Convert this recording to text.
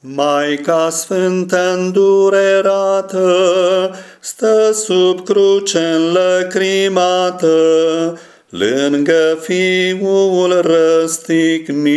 Maica sfântă îndurerată stă sub cruce înlăcrimată, lângă fiul răstignit.